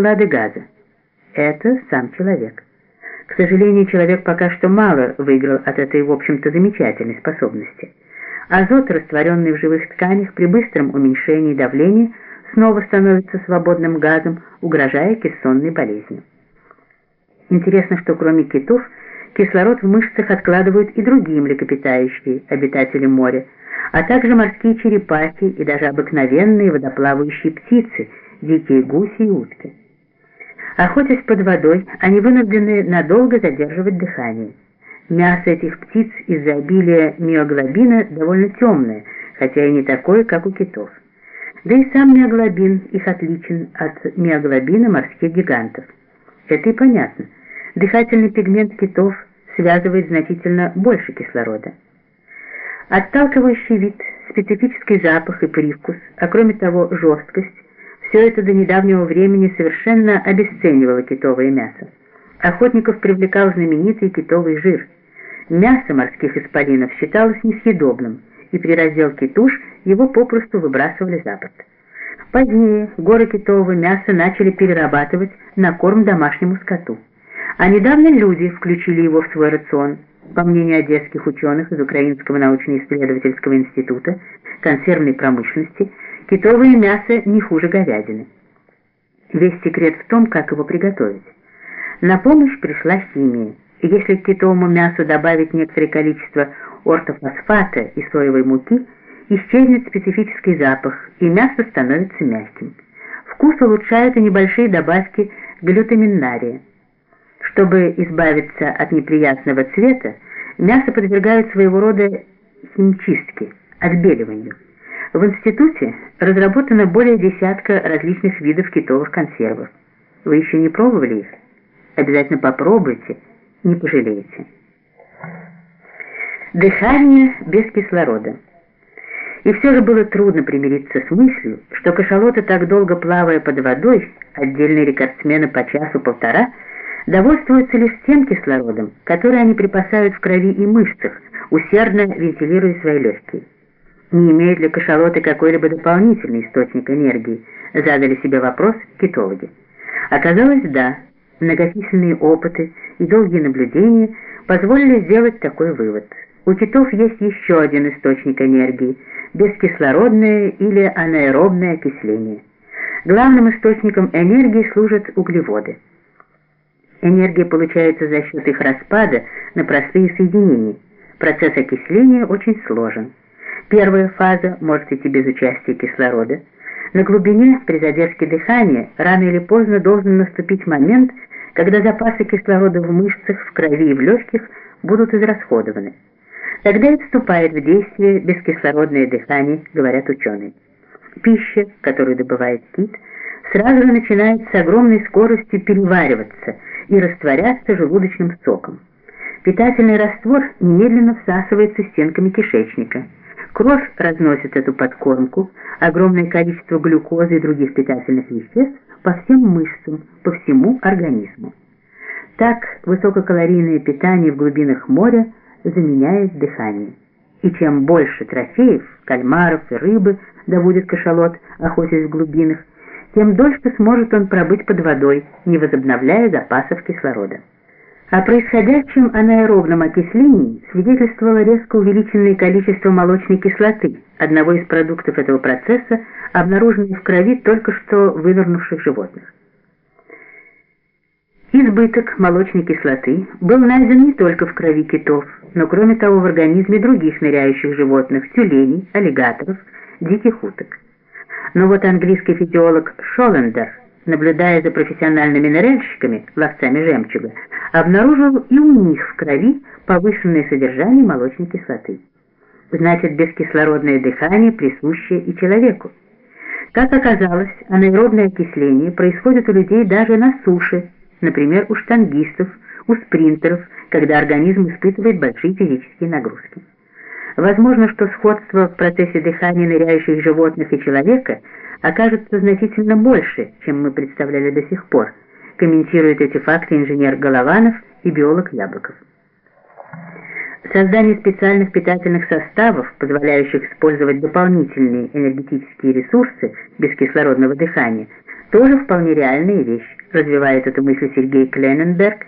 склады газа. Это сам человек. К сожалению, человек пока что мало выиграл от этой, в общем-то, замечательной способности. Азот, растворенный в живых тканях, при быстром уменьшении давления снова становится свободным газом, угрожая кессонной болезнью. Интересно, что кроме китов, кислород в мышцах откладывают и другие млекопитающие, обитатели моря, а также морские черепахи и даже обыкновенные водоплавающие птицы, дикие гуси и утки. Охотясь под водой, они вынуждены надолго задерживать дыхание. Мясо этих птиц из-за обилия миоглобина довольно темное, хотя и не такое, как у китов. Да и сам миоглобин их отличен от миоглобина морских гигантов. Это и понятно. Дыхательный пигмент китов связывает значительно больше кислорода. Отталкивающий вид, специфический запах и привкус, а кроме того жесткость, все это до недавнего времени совершенно обесценивало китовое мясо. Охотников привлекал знаменитый китовый жир. Мясо морских исполинов считалось несъедобным, и при разделке туш его попросту выбрасывали за борт. Позднее горы китового мяса начали перерабатывать на корм домашнему скоту. А недавно люди включили его в свой рацион. По мнению одесских ученых из Украинского научно-исследовательского института консервной промышленности, китовое мясо не хуже говядины. Весь секрет в том, как его приготовить. На помощь пришла химия. Если к китовому мясу добавить некоторое количество ортофосфата и соевой муки, исчезнет специфический запах, и мясо становится мягким. Вкус улучшают и небольшие добавки глютаминария. Чтобы избавиться от неприятного цвета, мясо подвергают своего рода химчистке, отбеливанию. В институте разработано более десятка различных видов китовых консервов. Вы еще не пробовали их? Обязательно попробуйте, не пожалеете. Дыхание без кислорода. И все же было трудно примириться с мыслью, что кашалоты, так долго плавая под водой, отдельные рекордсмены по часу-полтора, довольствуются лишь тем кислородом, который они припасают в крови и мышцах, усердно вентилируя свои легкие. Не имеют ли кашалоты какой-либо дополнительный источник энергии, задали себе вопрос китологи. Оказалось, да, многочисленные опыты и долгие наблюдения позволили сделать такой вывод. У китов есть еще один источник энергии – бескислородное или анаэробное окисление. Главным источником энергии служат углеводы. Энергия получается за счет их распада на простые соединения. Процесс окисления очень сложен. Первая фаза может идти без участия кислорода. На глубине при задержке дыхания рано или поздно должен наступить момент, когда запасы кислорода в мышцах, в крови и в легких будут израсходованы. Тогда и вступает в действие бескислородное дыхание, говорят ученые. Пища, которую добывает кит, сразу же начинает с огромной скоростью перевариваться и растворяться желудочным соком. Питательный раствор немедленно всасывается стенками кишечника. Кровь разносит эту подкормку, огромное количество глюкозы и других питательных веществ по всем мышцам, по всему организму. Так высококалорийное питание в глубинах моря заменяет дыхание. И чем больше трофеев, кальмаров и рыбы добудет кашалот, охотясь в глубинах, тем дольше сможет он пробыть под водой, не возобновляя запасов кислорода. О происходящем анаэробном окислении свидетельствовало резко увеличенное количество молочной кислоты, одного из продуктов этого процесса, обнаруженной в крови только что вынырнувших животных. Избыток молочной кислоты был найден не только в крови китов, но кроме того в организме других ныряющих животных, тюленей, аллигаторов, диких уток. Но вот английский физиолог Шоллендер наблюдая за профессиональными ныряльщиками, ловцами жемчуга, обнаружил и у них в крови повышенное содержание молочной кислоты. Значит, бескислородное дыхание присуще и человеку. Как оказалось, анаэробное окисление происходит у людей даже на суше, например, у штангистов, у спринтеров, когда организм испытывает большие физические нагрузки. Возможно, что сходство в процессе дыхания ныряющих животных и человека – окажется значительно больше, чем мы представляли до сих пор, комментируют эти факты инженер Голованов и биолог Яблоков. Создание специальных питательных составов, позволяющих использовать дополнительные энергетические ресурсы без кислородного дыхания, тоже вполне реальная вещь, развивает эту мысль Сергей Клененберг,